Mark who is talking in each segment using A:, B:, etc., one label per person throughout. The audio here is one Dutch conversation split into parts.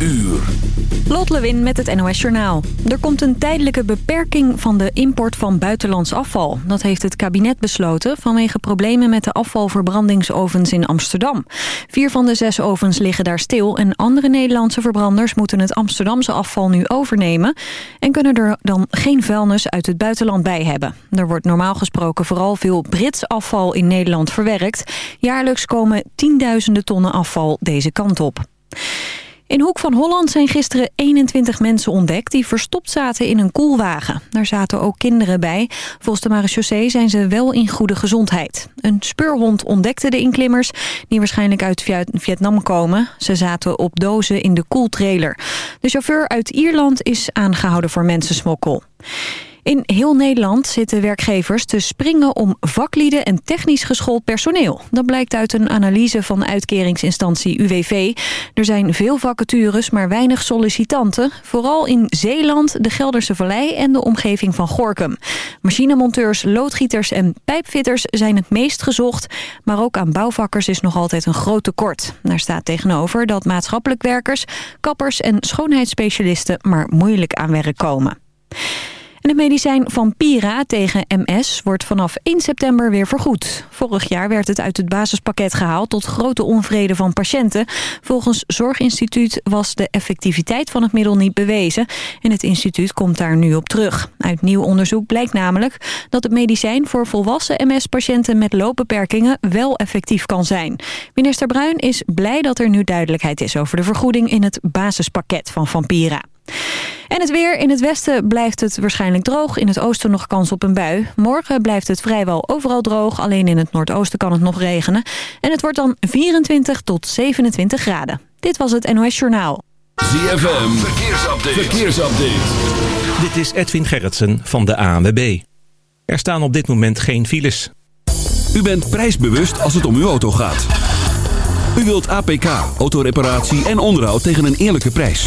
A: uur.
B: Lot Lewin met het NOS Journaal. Er komt een tijdelijke beperking van de import van buitenlands afval. Dat heeft het kabinet besloten vanwege problemen met de afvalverbrandingsovens in Amsterdam. Vier van de zes ovens liggen daar stil en andere Nederlandse verbranders moeten het Amsterdamse afval nu overnemen en kunnen er dan geen vuilnis uit het buitenland bij hebben. Er wordt normaal gesproken vooral veel Brits afval in Nederland verwerkt. Jaarlijks komen tienduizenden tonnen afval deze kant op. In Hoek van Holland zijn gisteren 21 mensen ontdekt... die verstopt zaten in een koelwagen. Daar zaten ook kinderen bij. Volgens de marechaussee zijn ze wel in goede gezondheid. Een speurhond ontdekte de inklimmers... die waarschijnlijk uit Vietnam komen. Ze zaten op dozen in de koeltrailer. De chauffeur uit Ierland is aangehouden voor mensensmokkel. In heel Nederland zitten werkgevers te springen om vaklieden en technisch geschoold personeel. Dat blijkt uit een analyse van uitkeringsinstantie UWV. Er zijn veel vacatures, maar weinig sollicitanten. Vooral in Zeeland, de Gelderse Vallei en de omgeving van Gorkum. Machinemonteurs, loodgieters en pijpfitters zijn het meest gezocht. Maar ook aan bouwvakkers is nog altijd een groot tekort. Daar staat tegenover dat maatschappelijk werkers, kappers en schoonheidsspecialisten maar moeilijk aan werk komen. Het medicijn Vampira tegen MS wordt vanaf 1 september weer vergoed. Vorig jaar werd het uit het basispakket gehaald tot grote onvrede van patiënten. Volgens Zorginstituut was de effectiviteit van het middel niet bewezen. En het instituut komt daar nu op terug. Uit nieuw onderzoek blijkt namelijk dat het medicijn voor volwassen MS-patiënten met loopbeperkingen wel effectief kan zijn. Minister Bruin is blij dat er nu duidelijkheid is over de vergoeding in het basispakket van Vampira. En het weer. In het westen blijft het waarschijnlijk droog. In het oosten nog kans op een bui. Morgen blijft het vrijwel overal droog. Alleen in het noordoosten kan het nog regenen. En het wordt dan 24 tot 27 graden. Dit was het NOS Journaal.
A: ZFM. Verkeersupdate. Verkeersupdate.
C: Dit is Edwin Gerritsen van de ANWB. Er staan op dit moment geen files.
A: U bent prijsbewust als het om uw auto gaat. U wilt APK, autoreparatie en onderhoud tegen een eerlijke prijs.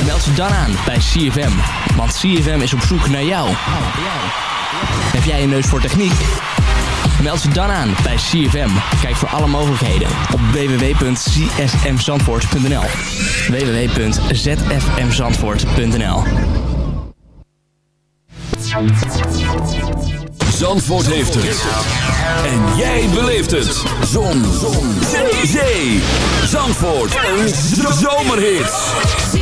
D: Meld ze dan aan bij CFM. Want CFM is op zoek naar jou. Heb jij een neus voor techniek? Meld ze dan aan bij CFM. Kijk voor alle mogelijkheden op www.csmzandvoort.nl www.zfmzandvoort.nl
A: Zandvoort heeft het. En jij beleeft het. Zon. Zon. Zee. Zee. Zandvoort. Een zomerhit.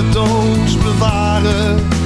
E: de doos bewaren.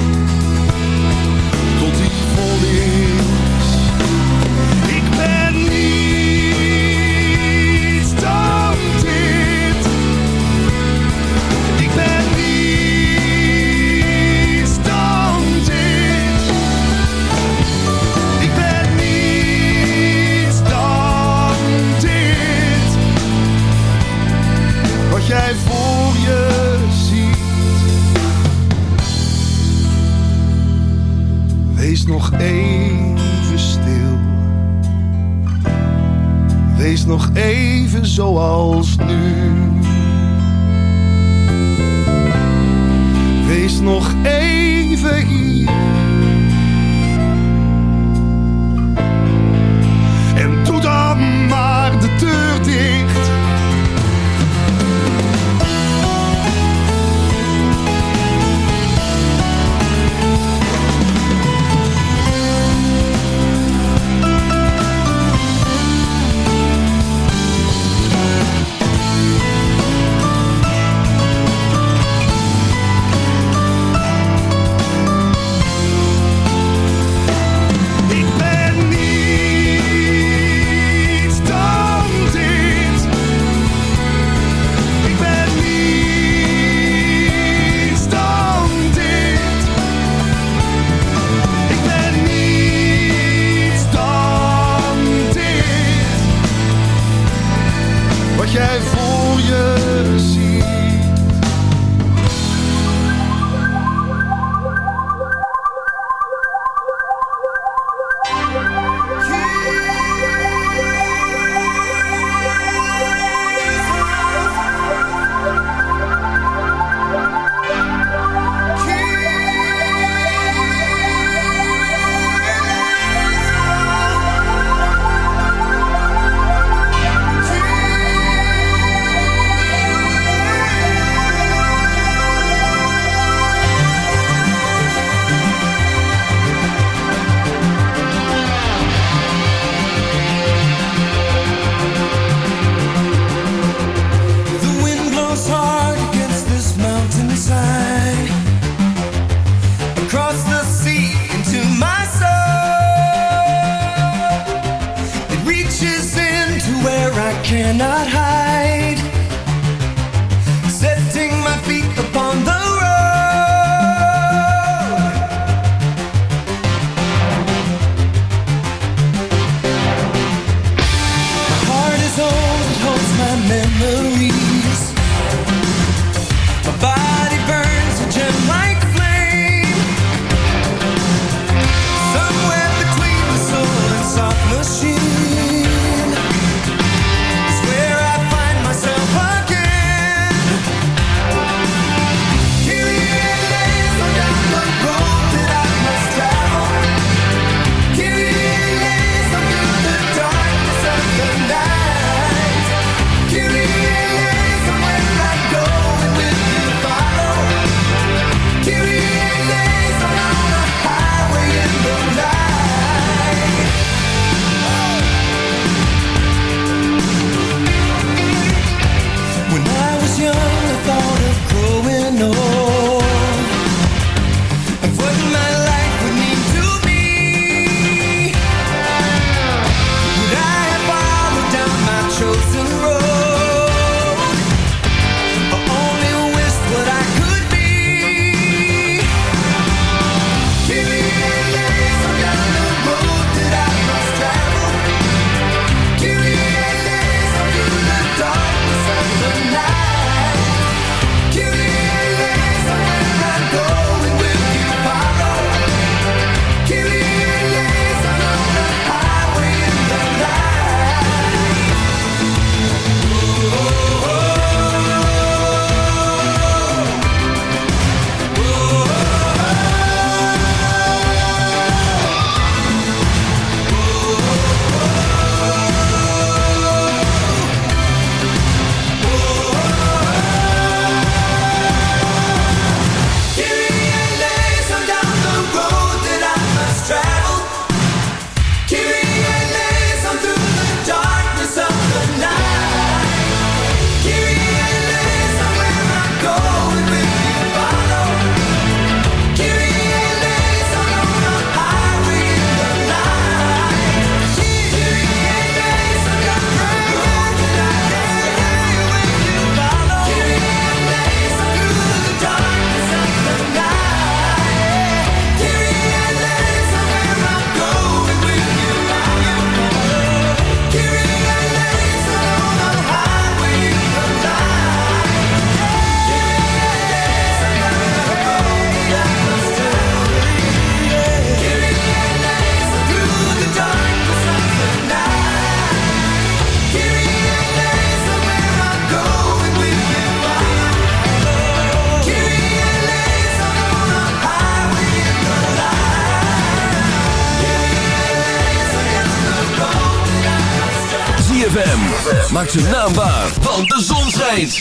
A: maakt zijn naam waar. Want de zon schijnt.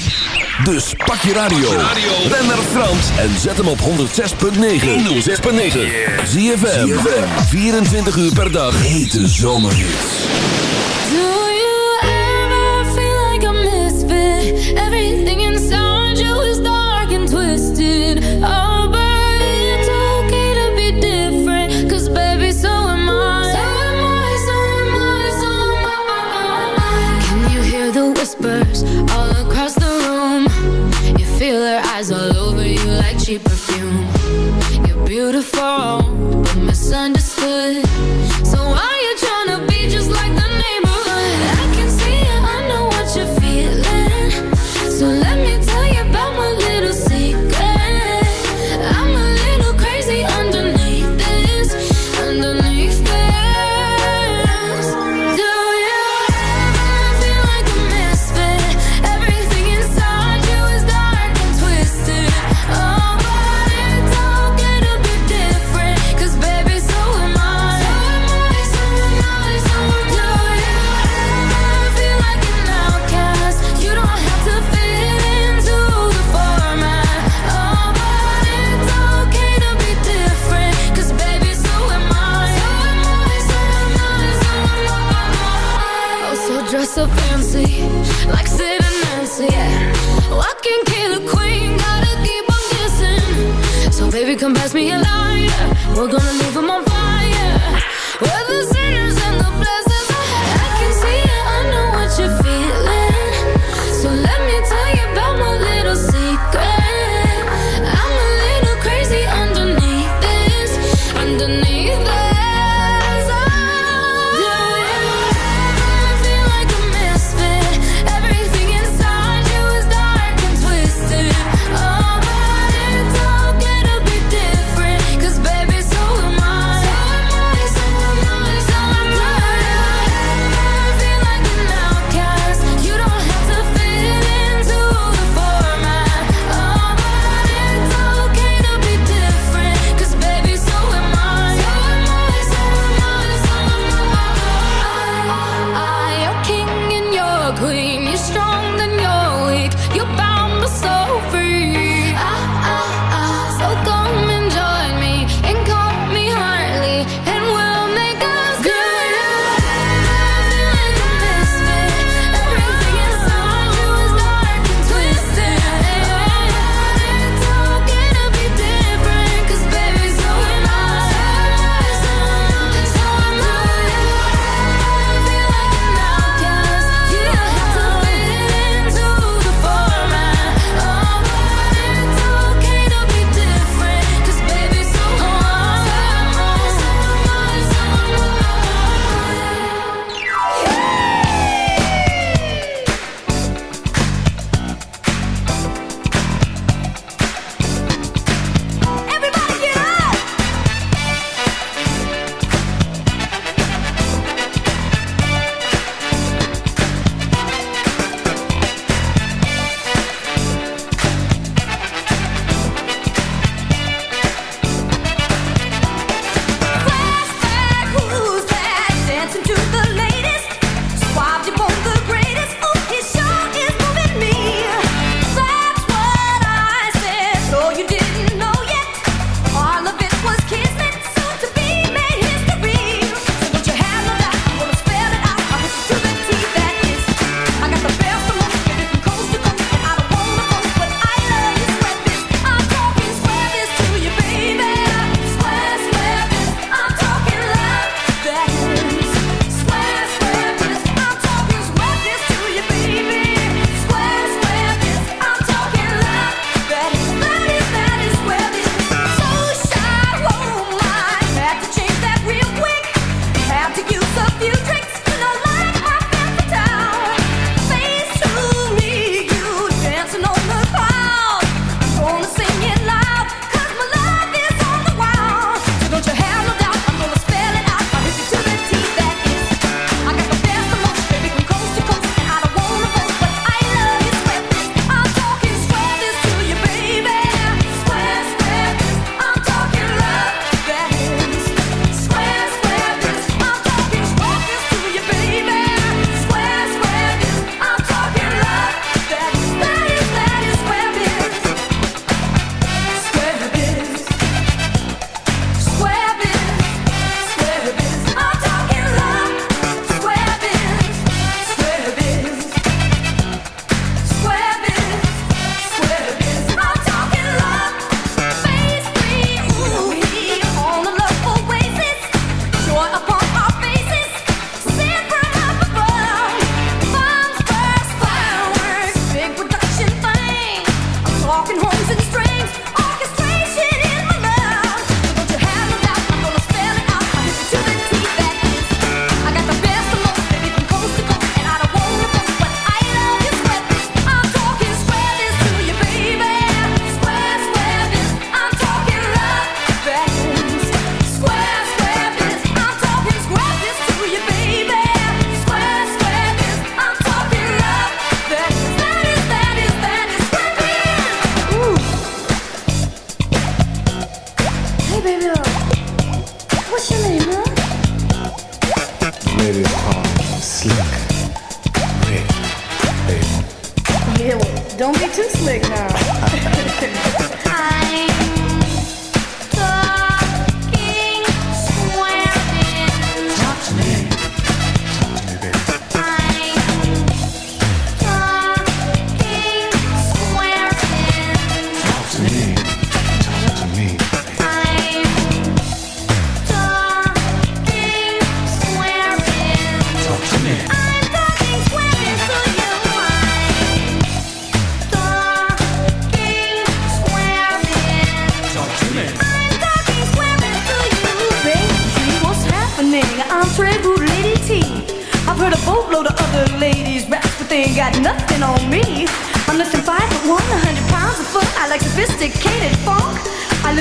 A: Dus pak je radio. Ben naar Frans en zet hem op 106.9. 106.9. Zie je 24 uur per dag. Hete zomerhits.
F: Do you ever feel like a misfit? Everything so fancy, like Sid and Nancy. Yeah. Walking killer queen, gotta keep on. So baby, come pass me a lighter. We're gonna leave them on fire.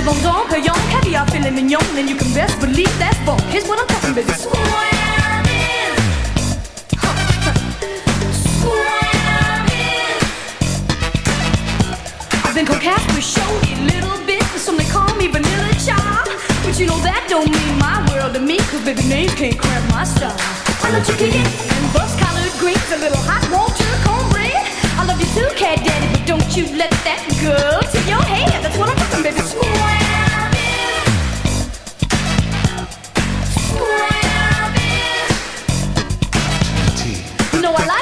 G: live on dawn, beyond caviar, filet mignon, and you can best believe that bomb. Here's what I'm talking about. Swam is, swam is. I've been coquette little bit, and some they call me Vanilla Child. But you know that don't mean my world to me, cause baby names can't cramp my style. I love chicken and bus collard greens, a little hot water Daddy, but don't you let that go to your head. That's what I'm talking, baby. Square it.
H: I
A: like.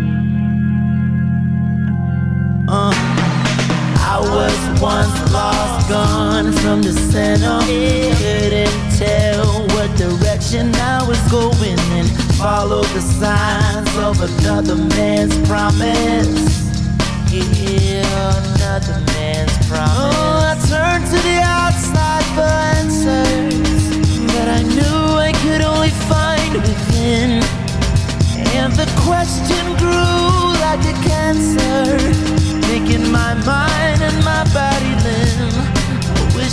I: Gone from the center. Couldn't tell what direction I was going and followed the signs of another man's promise. Yeah, another man's promise. Oh, I turned to the outside for answers, but I knew I could only find within. And the question grew like a cancer, making my mind and my body limb.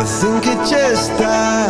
J: I think I just died.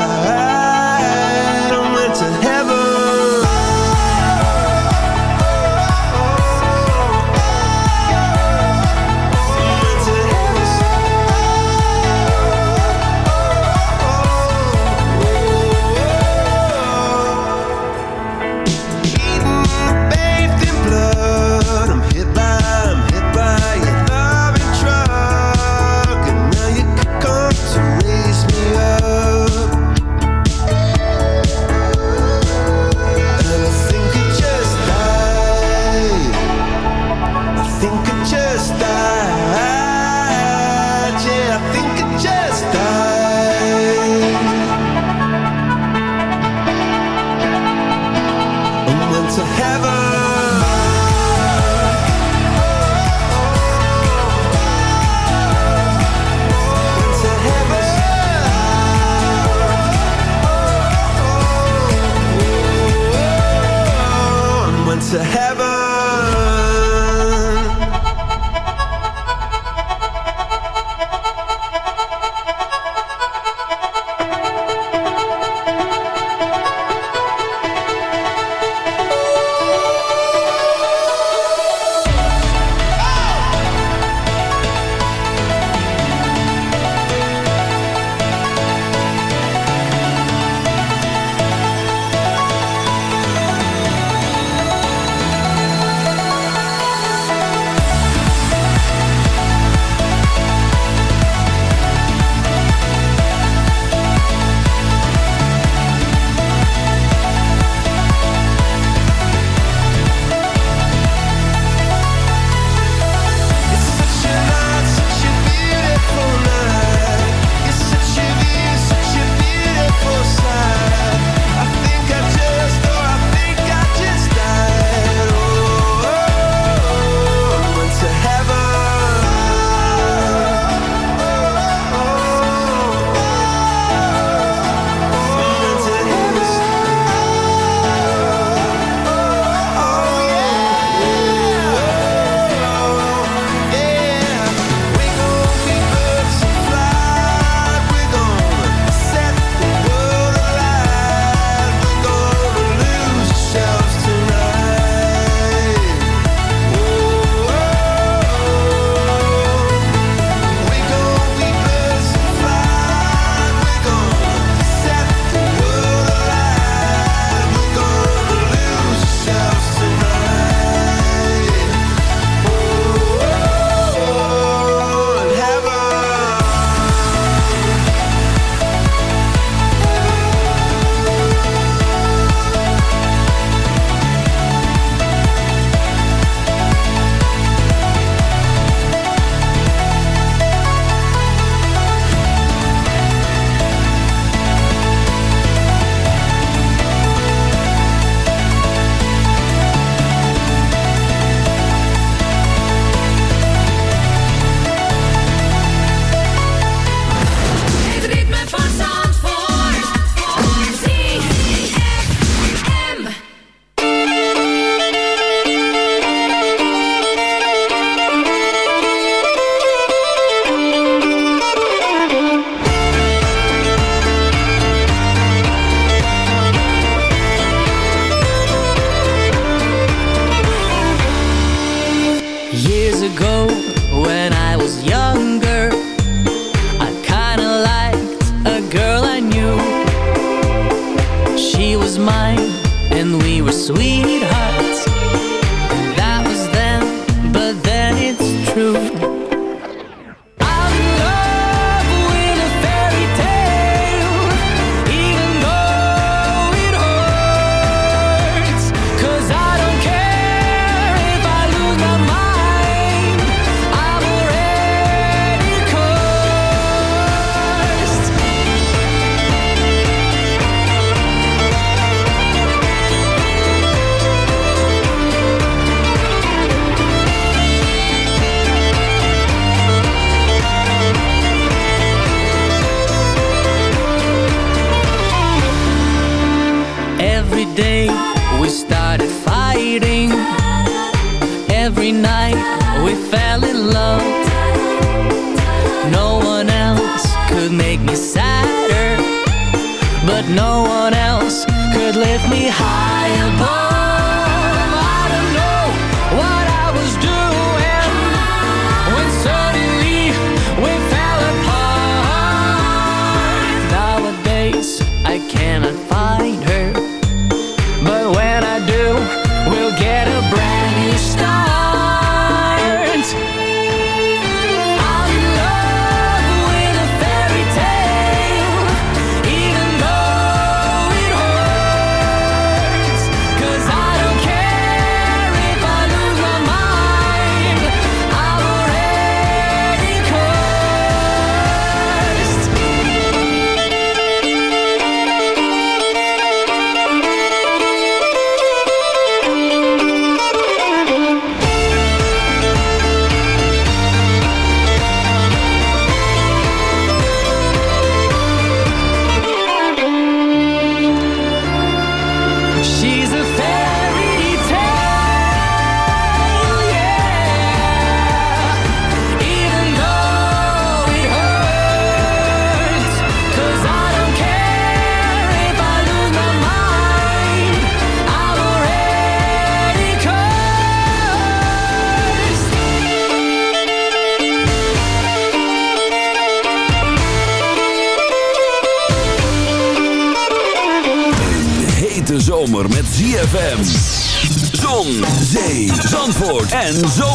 J: So.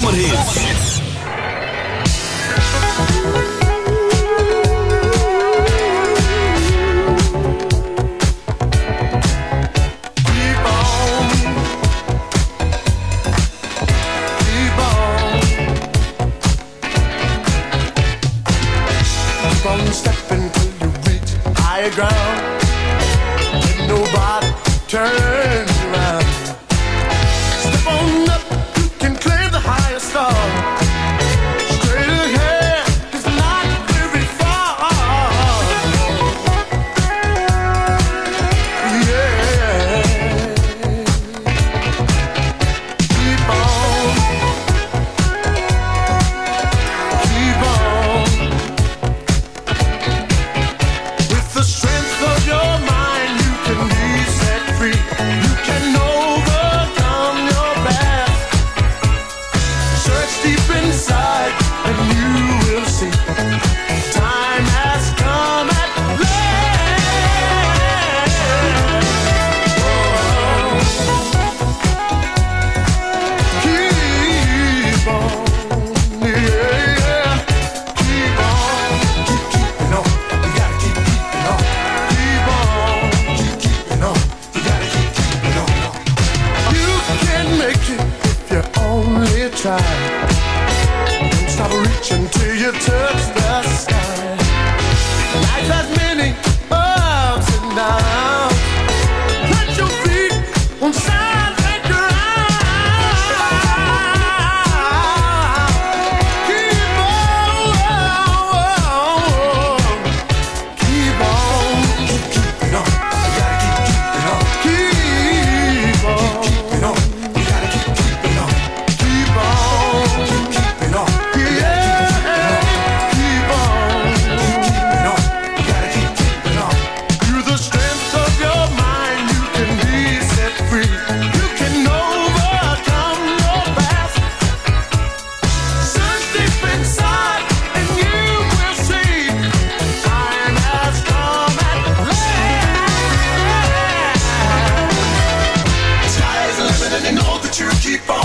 J: you keep on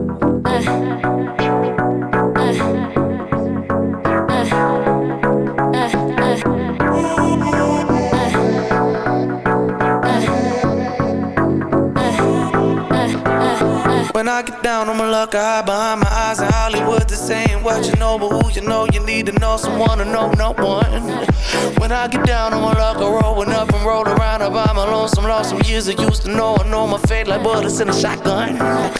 K: I get
L: down on my luck, I hide behind my eyes in Hollywood. This ain't what you know, but who you know, you need to know someone to know no one. When I get down on my luck, I rollin' up and roll around. I buy my lonesome, lost some years I used to know. I know my fate like bullets in a shotgun.